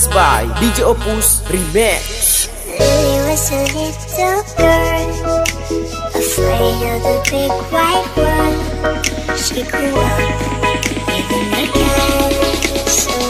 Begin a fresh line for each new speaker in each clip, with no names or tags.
mixed by DJ Opus Remix.
Lily was a little girl, afraid of the big white world. She grew up in a so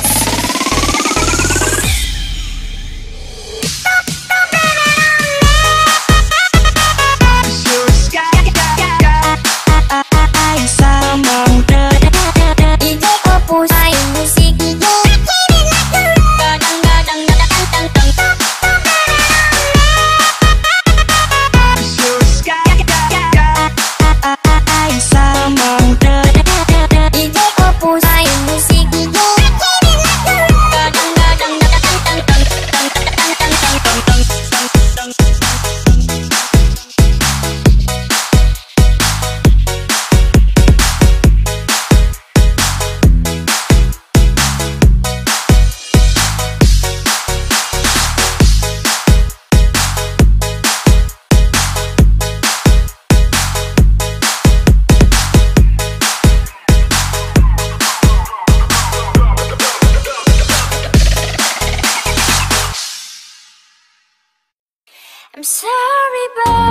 I'm sorry, but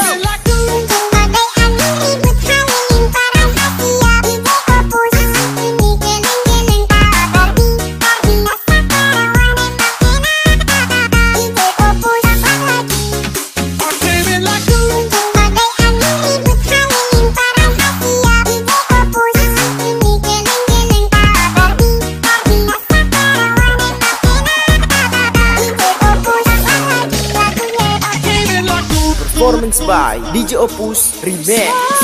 DJ Opus Remix